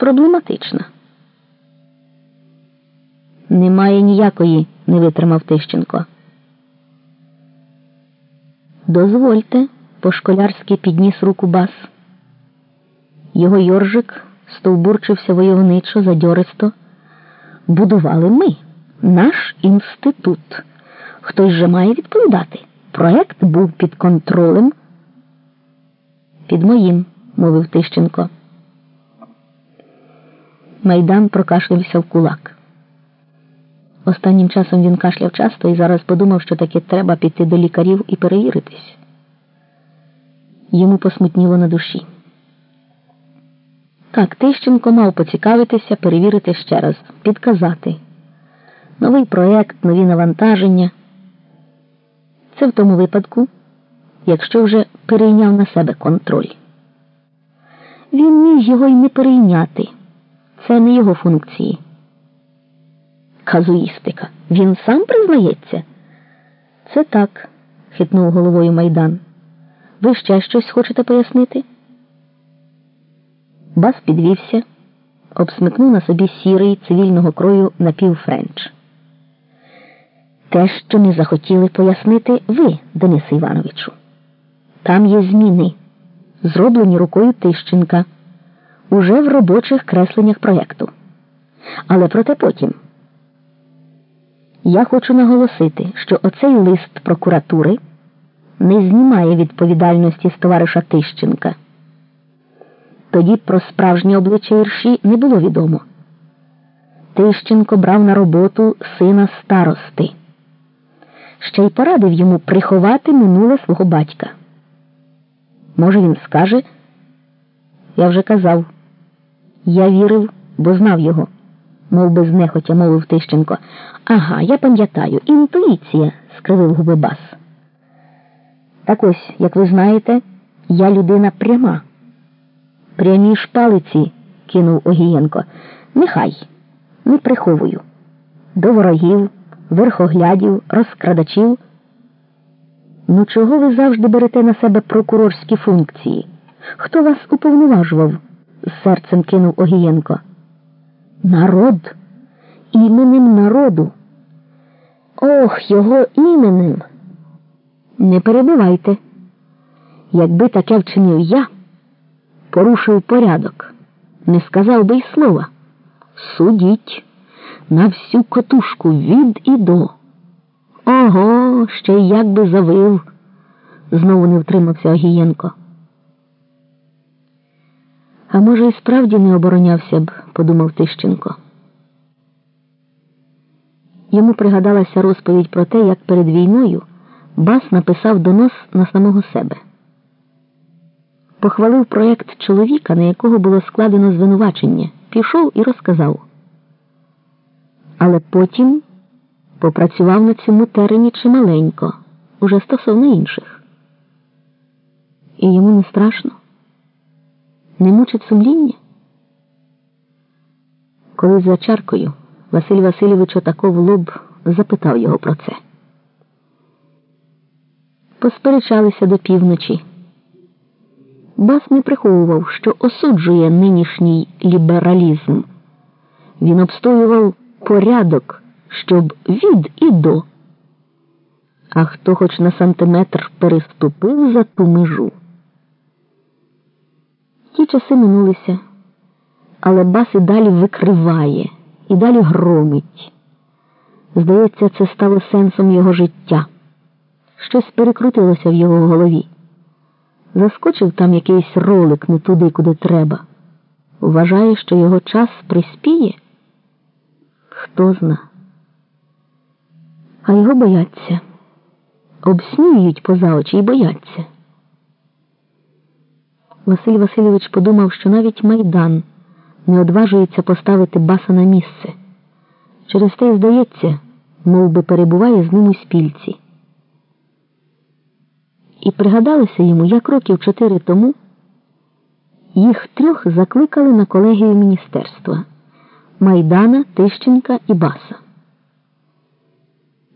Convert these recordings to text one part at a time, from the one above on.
проблематична. Немає ніякої, не витримав Тищенко. Дозвольте, по-школярськи підніс руку бас. Його йоржик стовбурчився войовничо, задьористо. Будували ми, наш інститут. Хтось же має відповідати. Проект був під контролем. Під моїм, мовив Тищенко. Майдан прокашлявся в кулак. Останнім часом він кашляв часто і зараз подумав, що таки треба піти до лікарів і перевіритись. Йому посмутніло на душі. Так, Тищенко мав поцікавитися, перевірити ще раз, підказати. Новий проєкт, нові навантаження. Це в тому випадку, якщо вже перейняв на себе контроль. Він міг його й не перейняти. Це не його функції. Казуїстика. Він сам признається? Це так, хитнув головою Майдан. Ви ще щось хочете пояснити? Бас підвівся, обсмикнув на собі сірий цивільного крою напівфренч. Те, що не захотіли пояснити ви, Денисе Івановичу. Там є зміни, зроблені рукою Тищенка, уже в робочих кресленнях проєкту. Але проте потім. Я хочу наголосити, що оцей лист прокуратури не знімає відповідальності з товариша Тищенка. Тоді про справжнє обличчя Ірші не було відомо. Тищенко брав на роботу сина старости, ще й порадив йому приховати минуле свого батька. Може, він скаже, я вже казав, я вірив, бо знав його, мов би знехотя мовив Тищенко. Ага, я пам'ятаю, інтуїція, скривив губи бас. Так ось, як ви знаєте, я людина пряма. Прямі ж палиці, кинув Огієнко. Нехай, не приховую. До ворогів, верхоглядів, розкрадачів. Ну, чого ви завжди берете на себе прокурорські функції? Хто вас уповноважував? З серцем кинув Огієнко. Народ, іменем народу. Ох, його іменем. Не перебивайте. Якби таке вчинив я порушив порядок, не сказав би й слова. Судіть на всю котушку від і до. Ого, ще й як би завив, знову не втримався Огієнко. А може, і справді не оборонявся б, подумав Тищенко. Йому пригадалася розповідь про те, як перед війною Бас написав донос на самого себе похвалив проєкт чоловіка, на якого було складено звинувачення, пішов і розказав. Але потім попрацював на цьому терені чималенько, уже стосовно інших. І йому не страшно, не мучить сумління. Коли за чаркою Василь Васильович отако в лоб запитав його про це. Посперечалися до півночі. Бас не приховував, що осуджує нинішній лібералізм. Він обстоював порядок, щоб від і до. А хто хоч на сантиметр переступив за ту межу. Часи минулися, але бас і далі викриває, і далі громить. Здається, це стало сенсом його життя. Щось перекрутилося в його голові. Заскочив там якийсь ролик не туди, куди треба. Вважає, що його час приспіє? Хто зна. А його бояться, обсміюють поза очі і бояться. Василь Васильович подумав, що навіть майдан не одважується поставити баса на місце. Через те, здається, мов би перебуває з ним у спільці. І пригадалося йому, як років чотири тому їх трьох закликали на колегію міністерства Майдана, Тищенка і Баса.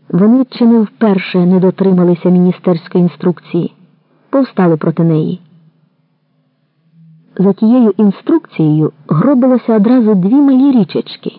Вони чи не вперше не дотрималися міністерської інструкції, повстали проти неї. За тією інструкцією гробилося одразу дві малі річечки.